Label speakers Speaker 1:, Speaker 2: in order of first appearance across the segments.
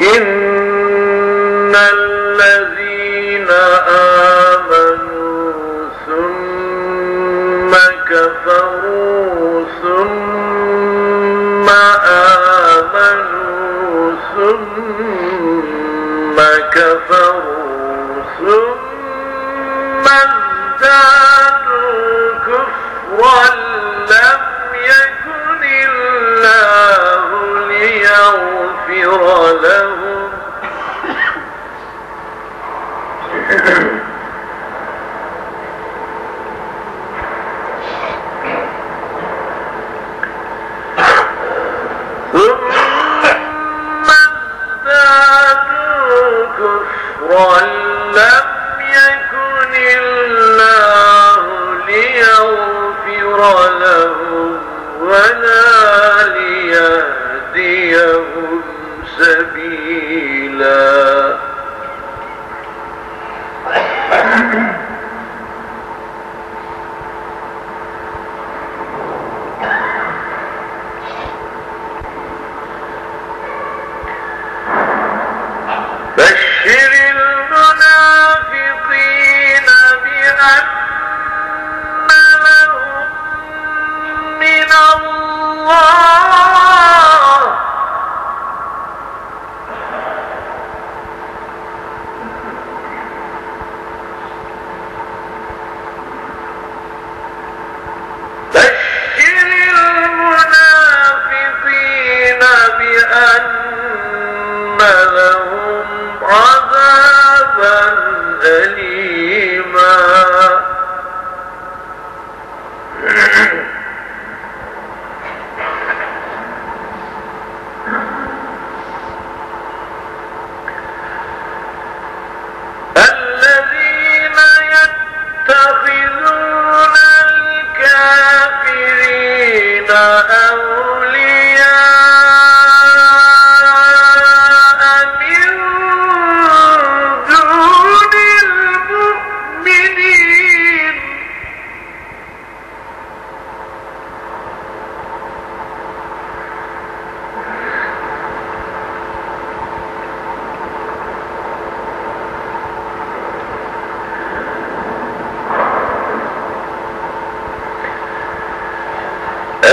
Speaker 1: إن الذين آمنوا ثم كفروا ثم آمنوا ثم له سبيلا بشر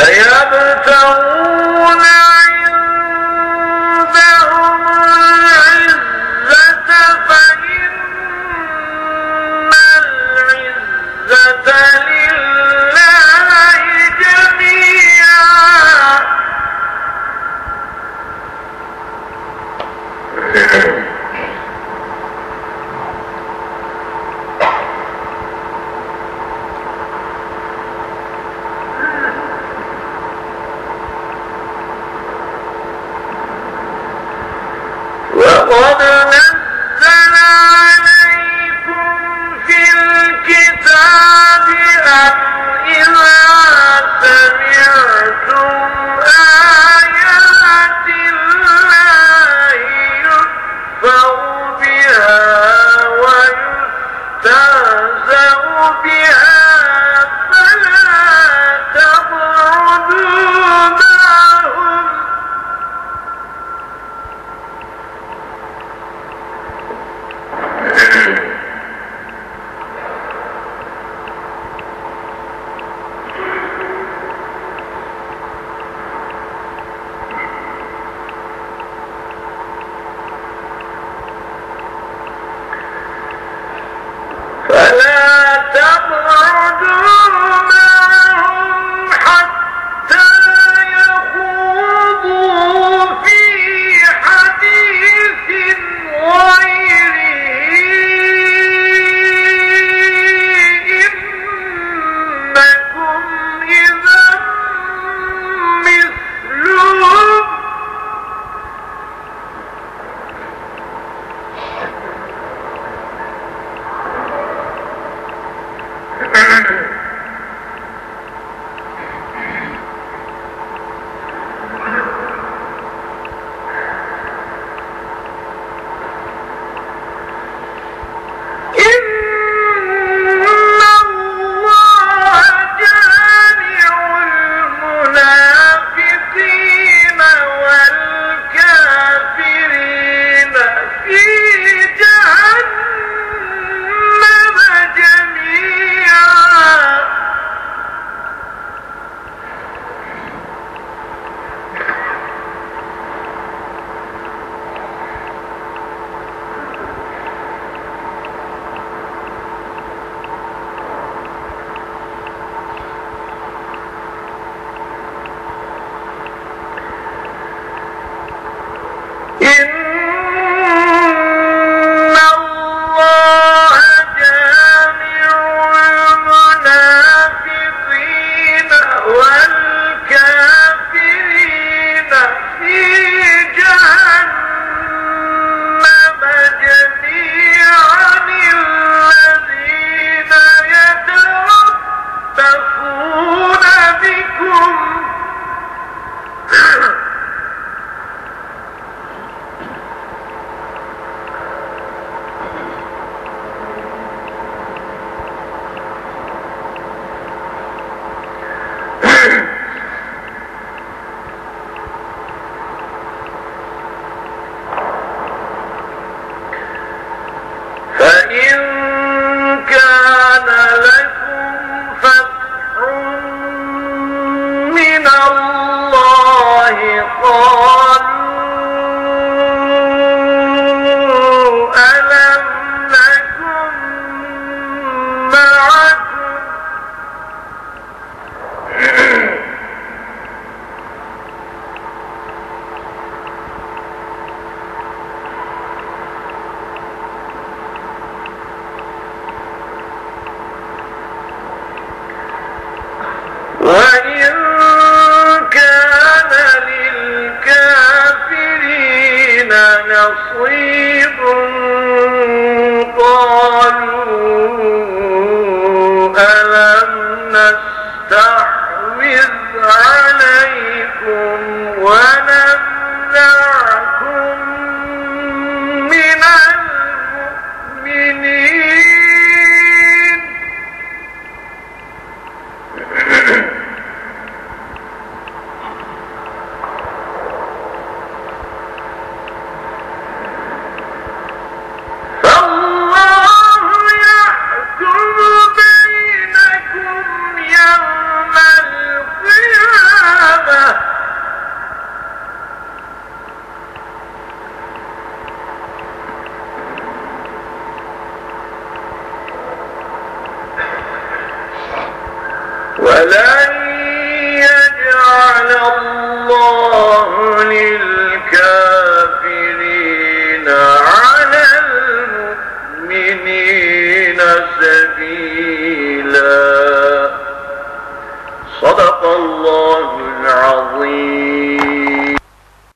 Speaker 1: سيبتغون قد سبع Canada. ولا الله